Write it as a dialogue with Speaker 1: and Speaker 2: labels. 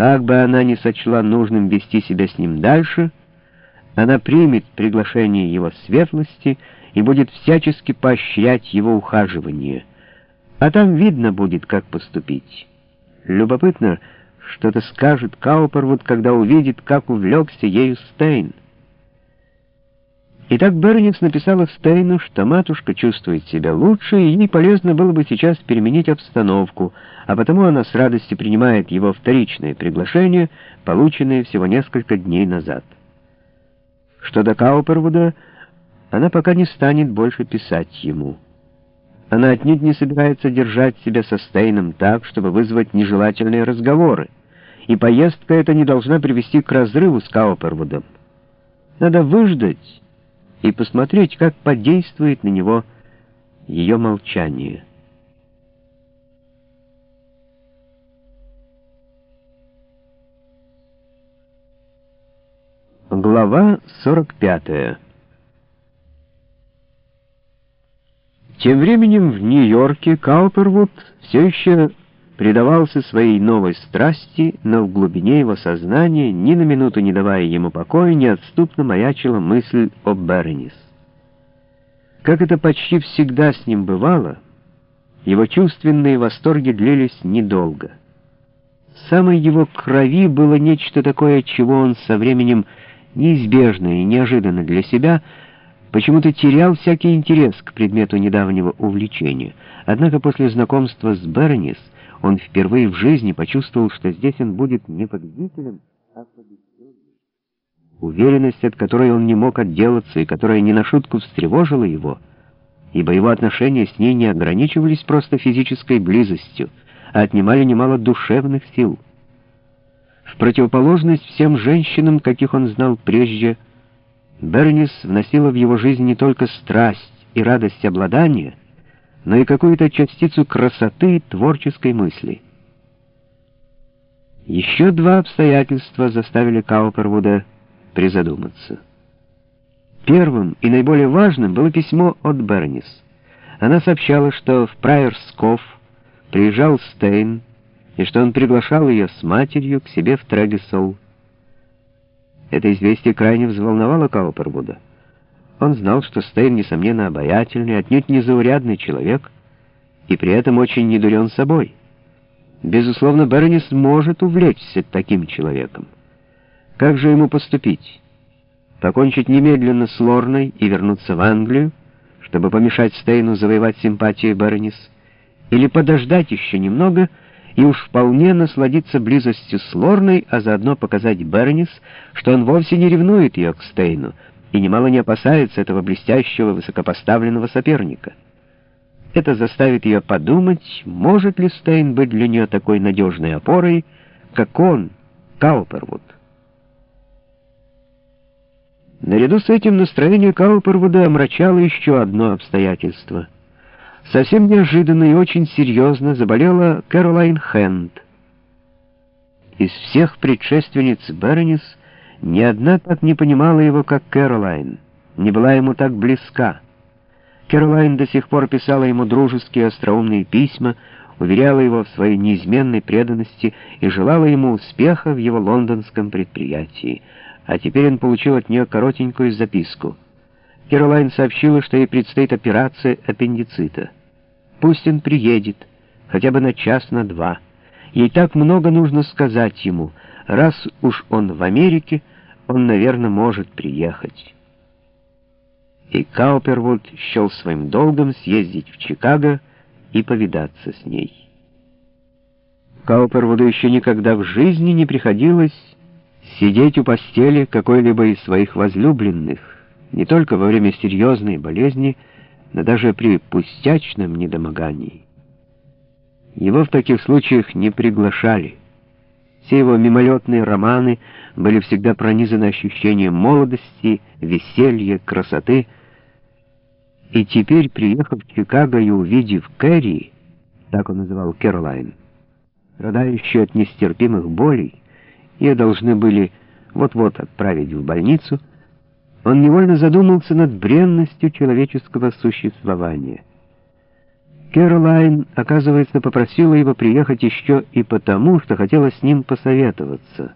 Speaker 1: Как бы она ни сочла нужным вести себя с ним дальше, она примет приглашение его светлости и будет всячески поощрять его ухаживание. А там видно будет, как поступить. Любопытно, что-то скажет Каупервуд, когда увидит, как увлекся ею Стейн. Итак, Бернис написала Стейну, что матушка чувствует себя лучше, и ей полезно было бы сейчас переменить обстановку, а потому она с радостью принимает его вторичное приглашение, полученное всего несколько дней назад. Что до Каупервуда, она пока не станет больше писать ему. Она отнюдь не собирается держать себя со Стейном так, чтобы вызвать нежелательные разговоры, и поездка эта не должна привести к разрыву с Каупервудом. Надо выждать и посмотреть, как подействует на него ее молчание. Глава 45 Тем временем в Нью-Йорке Каупервуд все еще предавался своей новой страсти, но в глубине его сознания, ни на минуту не давая ему покоя, неотступно маячила мысль о Бернис. Как это почти всегда с ним бывало, его чувственные восторги длились недолго. В самой его крови было нечто такое, чего он со временем неизбежно и неожиданно для себя почему-то терял всякий интерес к предмету недавнего увлечения. Однако после знакомства с Бернис он впервые в жизни почувствовал, что здесь он будет не победителем, а побежденным. Уверенность, от которой он не мог отделаться и которая не на шутку встревожила его, ибо его отношения с ней не ограничивались просто физической близостью, а отнимали немало душевных сил. В противоположность всем женщинам, каких он знал прежде, Бернис вносила в его жизнь не только страсть и радость обладания, но и какую-то частицу красоты творческой мысли. Еще два обстоятельства заставили Каупервуда призадуматься. Первым и наиболее важным было письмо от Бернис. Она сообщала, что в Прайерсков приезжал Стейн, и что он приглашал ее с матерью к себе в Трегесол. Это известие крайне взволновало Каупервуда. Он знал, что Стейн, несомненно, обаятельный, отнюдь незаурядный человек, и при этом очень недурен собой. Безусловно, Бернис может увлечься таким человеком. Как же ему поступить? Покончить немедленно с Лорной и вернуться в Англию, чтобы помешать Стейну завоевать симпатию Бернис? Или подождать еще немного и уж вполне насладиться близостью с Лорной, а заодно показать Бернис, что он вовсе не ревнует ее к Стейну, и немало не опасается этого блестящего высокопоставленного соперника. Это заставит ее подумать, может ли Стейн быть для нее такой надежной опорой, как он, Каупервуд. Наряду с этим настроение Каупервуда омрачало еще одно обстоятельство. Совсем неожиданно и очень серьезно заболела Кэролайн Хэнд. Из всех предшественниц Бернис ни одна так не понимала его, как Кэролайн, не была ему так близка. Кэролайн до сих пор писала ему дружеские остроумные письма, уверяла его в своей неизменной преданности и желала ему успеха в его лондонском предприятии. А теперь он получил от нее коротенькую записку. Кэролайн сообщила, что ей предстоит операция аппендицита. Пусть он приедет, хотя бы на час, на два. Ей так много нужно сказать ему. Раз уж он в Америке, он, наверное, может приехать. И Каупервуд счел своим долгом съездить в Чикаго и повидаться с ней. Каупервуду еще никогда в жизни не приходилось сидеть у постели какой-либо из своих возлюбленных, не только во время серьезной болезни, но даже при пустячном недомогании. Его в таких случаях не приглашали. Все его мимолетные романы были всегда пронизаны ощущением молодости, веселья, красоты. И теперь, приехав в Чикаго и увидев Кэрри, так он называл Кэролайн, страдающую от нестерпимых болей, ее должны были вот-вот отправить в больницу, он невольно задумался над бренностью человеческого существования. Кэролайн, оказывается, попросила его приехать еще и потому, что хотела с ним посоветоваться.